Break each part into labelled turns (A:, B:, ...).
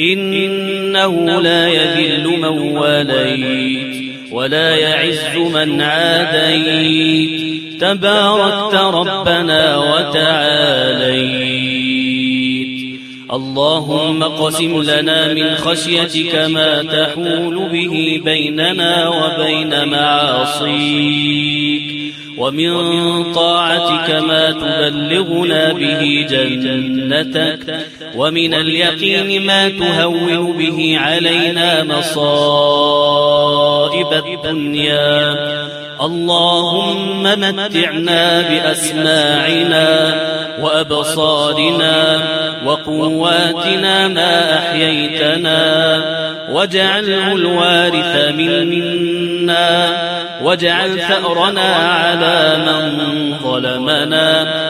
A: إنه لا يذل من واليت ولا يعز من عاديت. تباركت ربنا وتعاليت. اللهم اقسم لنا من خشيتك ما تحول به بيننا وبين معاصيك. ومن طاعتك ما تبلغنا به جنتك. ومن اليقين ما تهون به علينا مصائب الدنيا. اللهم متعنا بأسماعنا وأبصارنا وقواتنا ما أحييتنا. واجعله الوارث منا. واجعل ثأرنا على من ظلمنا.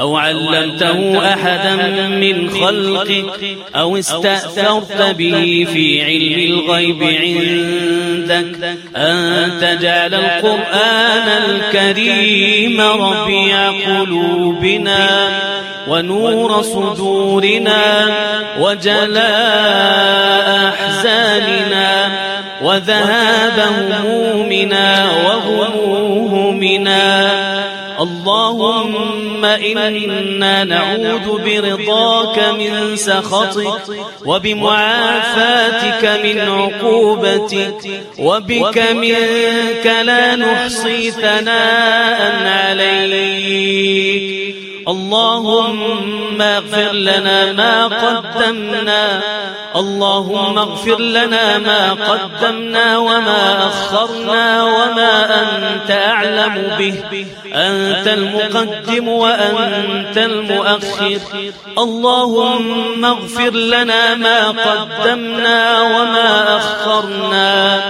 A: أو علمته أحدا من خلقك أو استأثرت به في علم الغيب عندك. أن تجعل القرآن الكريم ربيع قلوبنا ونور صدورنا وجلاء أحزاننا وذهاب همومنا وغمومنا اللهم إنا نعوذ برضاك من سخطك وبمعافاتك من عقوبتك وبك منك لا نحصي ثناء عليك. اللهم اغفر لنا ما قدمنا اللهم اغفر لنا ما قدمنا وما أخرنا وما أنت أعلم به. أنت المقدم وأنت المؤخر. اللهم اغفر لنا ما قدمنا وما أخرنا.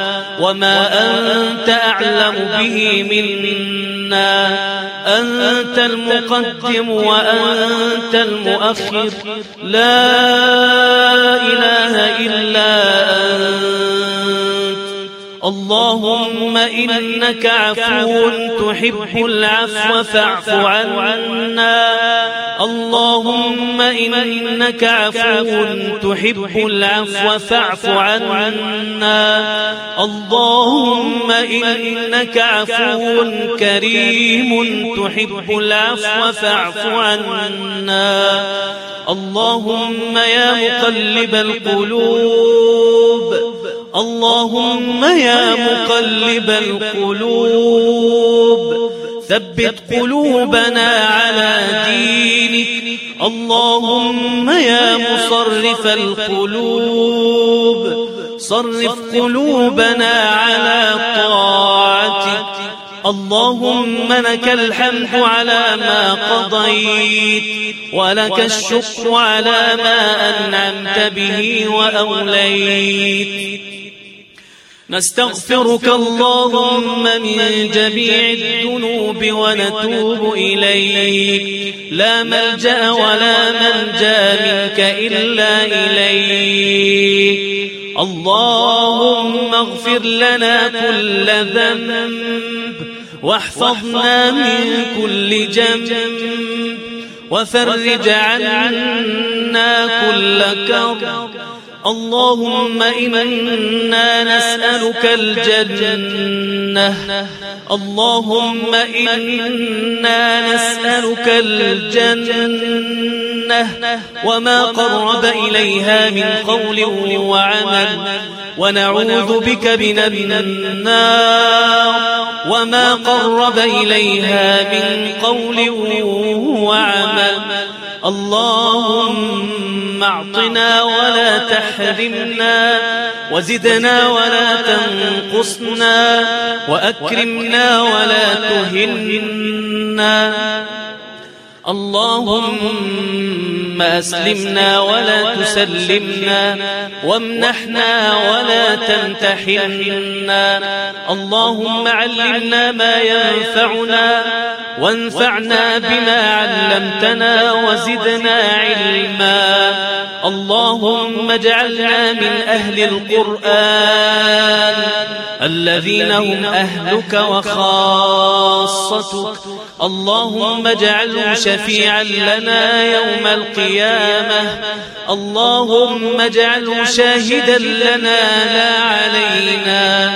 A: وما أنت أعلم به منا أنت المقدم وأنت المؤخر لا إله إلا أنت اللهم إنك عفو تحب العفو فاعف عنا. اللهم إنك عفو تحب العفو فاعف عنا. اللهم إنك عفو كريم تحب العفو فاعف عنا. اللهم يا مقلب القلوب. اللهم يا مقلب القلوب. ثبت قلوبنا على دينك. اللهم يا مصرف القلوب. صرف قلوبنا على طاعتك. اللهم لك الحمد على ما قضيت ولك الشكر على ما أنعمت به وأوليت. نستغفرك اللهم من جميع الذنوب ونتوب إليك. لا ملجأ ولا منجا منك إلا إليك. اللهم اغفر لنا كل ذنب واحفظنا من كل جنب وفرج عنا كل كرب. اللهم إنا نسألك الجنة. اللهم إنا نسألك الجنة. وما قرب إليها من قول وعمل. ونعوذ بك من النار. وما قرب إليها من قول وعمل. اللهم اعطنا ولا تحرمنا وزدنا ولا تنقصنا وأكرمنا ولا تهنا. اللهم أسلمنا ولا تسلمنا وامنحنا ولا تمتحنا. اللهم علمنا ما ينفعنا وانفعنا بما علمتنا وزدنا علما. اللهم اجعلنا من أهل القرآن الذين هم أهلك وخاصتك. اللهم اجعله شفيعا لنا يوم القيامة. اللهم اجعله شاهدا لنا لا علينا.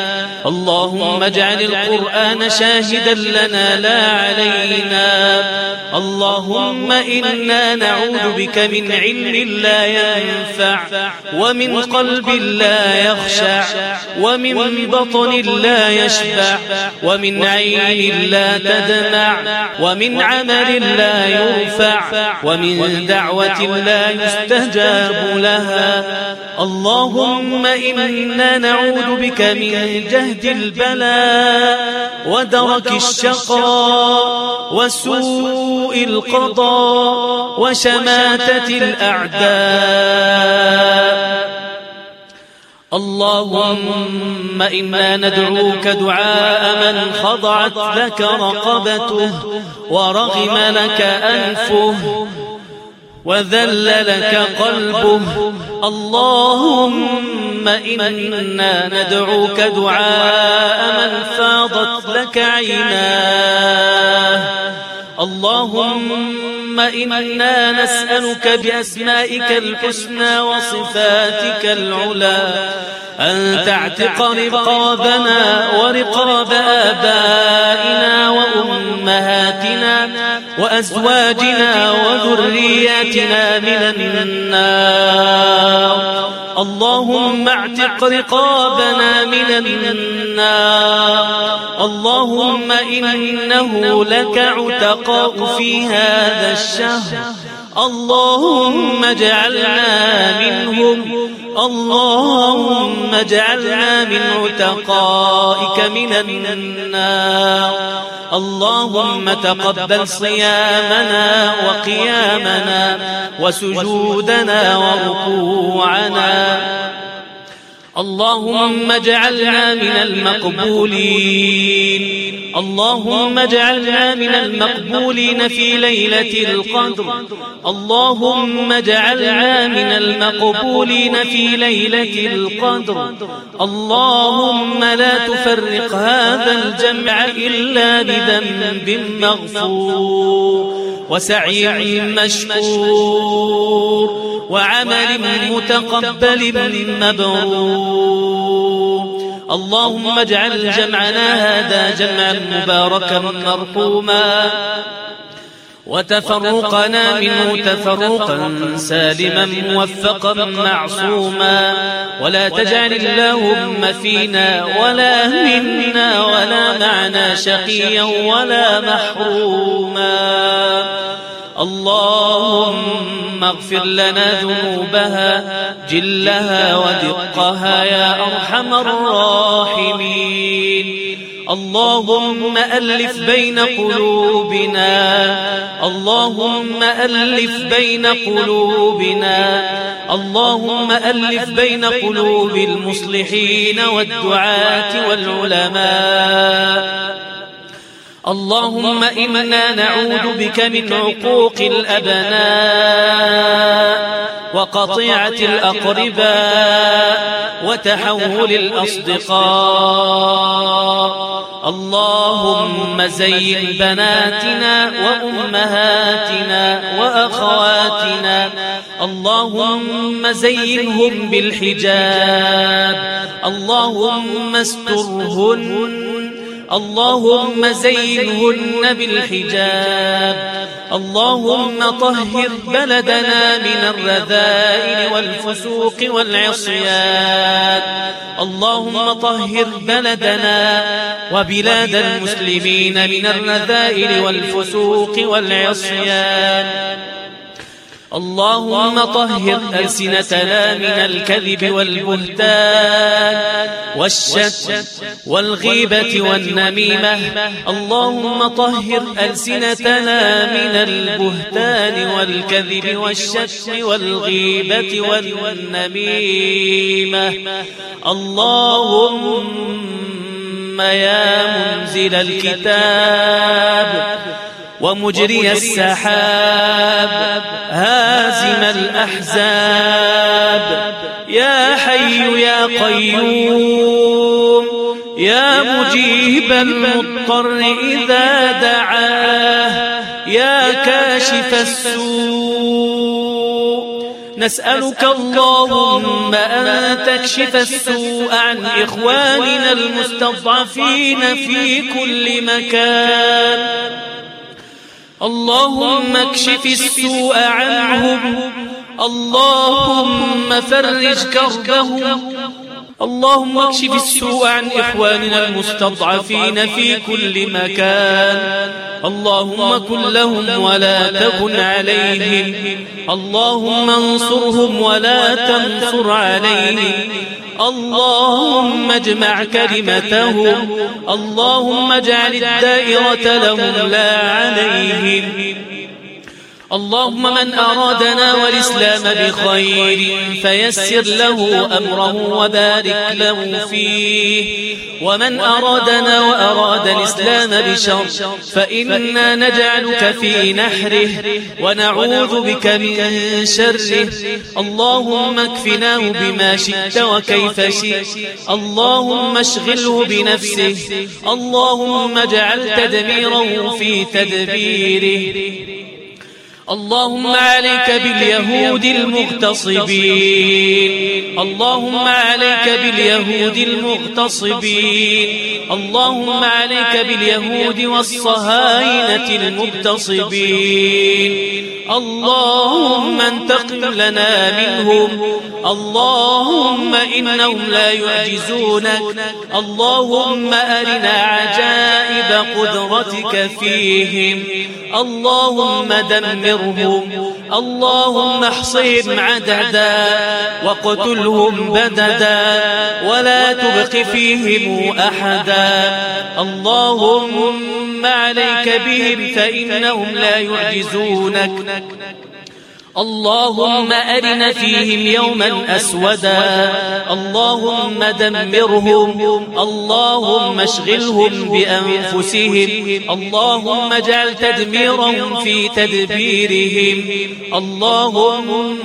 A: اللهم اجعل القرآن شاهدا لنا لا علينا. اللهم إنا نعوذ بك من علم لا ينفع ومن قلب لا يخشع ومن بطن لا يشبع ومن عين لا تدمع ومن عمل لا يرفع ومن دعوة لا يستجاب لها. اللهم إنا نعوذ بك من جهد البلاء ودرك الشقاء وسوء القضاء وشماتة الأعداء. اللهم إنا ندعوك دعاء من خضعت لك رقبته ورغم لك أنفه وذل لك قلبه. اللهم إنا ندعوك دعاء من فاضت لك عيناه. اللهم إنا نسألك بأسمائك الحسنى وصفاتك العلى أن تعتق رقابنا ورقاب آبائنا وأمهاتنا وأزواجنا وذرياتنا من النار. اللهم اعتق رقابنا من النار. اللهم إنه لك عتقاء في هذا الشهر. اللهم اجعلنا منهم. اللهم اجعلنا من عتقائك من النار. اللهم تقبل صيامنا وقيامنا وسجودنا وركوعنا. اللهم اجعلنا من المقبولين. اللهم اجعلنا من المقبولين في ليلة القدر. اللهم اجعلنا من المقبولين في ليلة القدر. اللهم لا تفرق هذا الجمع إلا بذنب مغفور وسعي مشكور وعمل متقبل مبرور. اللهم اجعل جمعنا هذا جمعا مباركا مرحوما. وتفرقنا منه تفرقا سالما موفقا معصوما. ولا تجعل اللهم فينا ولا منا ولا معنا شقيا ولا محروما. اللهم اغفر لنا ذنوبها جلها ودقها يا أرحم الراحمين. اللهم ألف بين قلوبنا اللهم ألف بين قلوبنا اللهم ألف بين قلوب المصلحين والدعاة والعلماء. اللهم إنا نعوذ بك من عقوق الأبناء وقطيعة الأقرباء وتحول الأصدقاء. اللهم زين بناتنا وأمهاتنا وأخواتنا. اللهم زينهم بالحجاب. اللهم استرهن اللهم زينهن بالحجاب. اللهم طهر بلدنا من الرذائل والفسوق والعصيان. اللهم طهر بلدنا وبلاد المسلمين من الرذائل والفسوق والعصيان. اللهم طهر ألسنتنا من الكذب والبهتان والشت والغيبة والنميمة. اللهم طهر ألسنتنا من البهتان والكذب والشت والغيبة والنميمة. اللهم يا منزل الكتاب. ومجري السحاب. هازم الأحزاب. يا حي يا قيوم. يا مجيب المضطر إذا دعاه. يا كاشف السوء. نسألك اللهم أن تكشف السوء عن إخواننا المستضعفين في كل مكان. اللهم اكشف السوء عنهم. اللهم فرج كربهم. اللهم اكشف السوء عن إخواننا المستضعفين في كل مكان. اللهم كن لهم ولا تكن عليهم. اللهم انصرهم ولا تنصر عليهم. اللهم اجمع كلمتهم اللهم اجعل الدائرة لهم لا عليهم. اللهم من أرادنا والإسلام بخير فيسر له أمره وبارك له فيه. ومن أرادنا وأراد الإسلام بشر فإنا نجعلك في نحره ونعوذ بك من شره. اللهم اكفناه بما شئت وكيف شئت. اللهم اشغله بنفسه. اللهم اجعل تدميره في تدبيره. اللهم عليك باليهود المغتصبين. اللهم عليك باليهود المغتصبين. اللهم عليك باليهود والصهاينة المغتصبين. اللهم انتقم لنا منهم. اللهم إنهم لا يعجزونك. اللهم أرنا عجائب قدرتك فيهم. اللهم دمرهم اللهم احصهم عددا وقتلهم بددا ولا تبق فيهم أحدا. اللهم عليك بهم فإنهم لا يعجزونك. اللهم أرنا فيهم يوما أسودا. اللهم دمرهم. اللهم أشغلهم بأنفسهم. اللهم اجعل تدميرهم في تدبيرهم. اللهم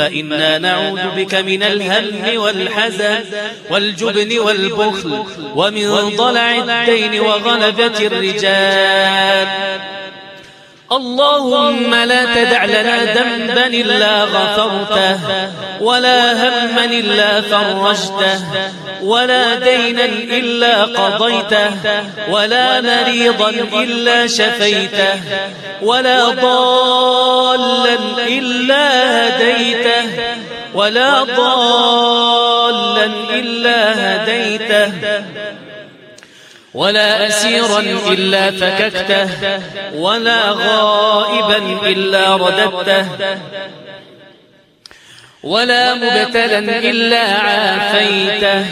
A: إنا نعوذ بك من الهم والحزن والجبن والبخل ومن ضلع الدين وغلبة الرجال. اللهم لا تدع لنا ذنبا إلا غفرته ولا هما إلا فرجته ولا دينا إلا قضيته ولا مريضا إلا شفيته ولا ضالا إلا هديته ولا ضالا إلا هديته. ولا أسيرا إلا فككته ولا غائبا إلا رددته ولا مبتلا إلا عافيته.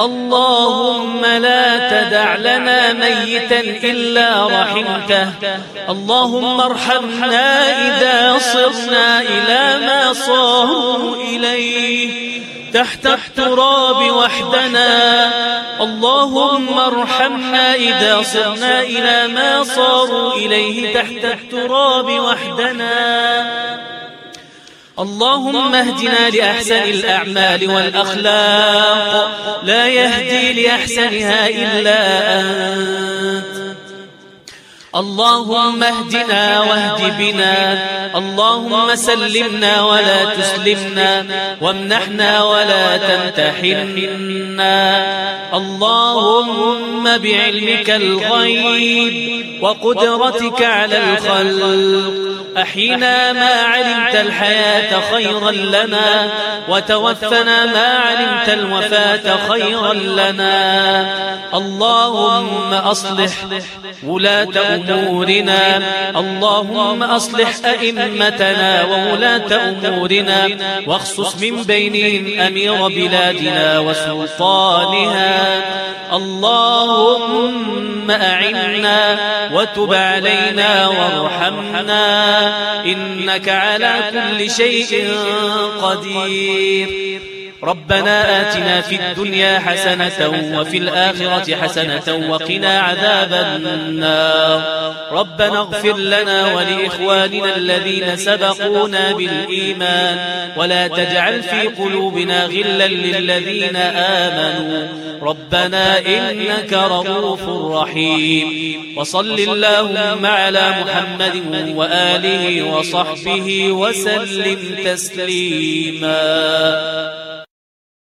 A: اللهم لا تدع لنا ميتا إلا رحمته. اللهم ارحمنا إذا صرنا إلى ما صاروا إليه. تحت التراب وحدنا. اللهم ارحمنا إذا صرنا إلى ما صاروا إليه تحت التراب وحدنا. اللهم اهدنا لأحسن الأعمال والأخلاق. لا يهدي لأحسنها إلا أنت. اللهم اهدنا واهد بنا. اللهم سلمنا ولا تسلمنا. وامنحنا ولا تمتحنا. اللهم بعلمك الغيب وقدرتك على الخلق. أحينا ما علمت الحياة خيرا لنا. وتوفنا ما علمت الوفاة خيرا لنا. اللهم أصلح ولاة أمورنا. اللهم أصلح أئمتنا وولاة أمورنا واخصص من بينهم أمير بلادنا وسلطانها. اللهم أعنا وتب علينا وارحمنا. إنك على كل شيء قدير. ربنا آتنا في الدنيا حسنة وفي الآخرة حسنة وقنا عذاب النار. ربنا اغفر لنا ولإخواننا الذين سبقونا بالإيمان. ولا تجعل في قلوبنا غلا للذين آمنوا. ربنا إنك رؤوف رحيم. وصل اللهم على محمد وآله وصحبه وسلم تسليما.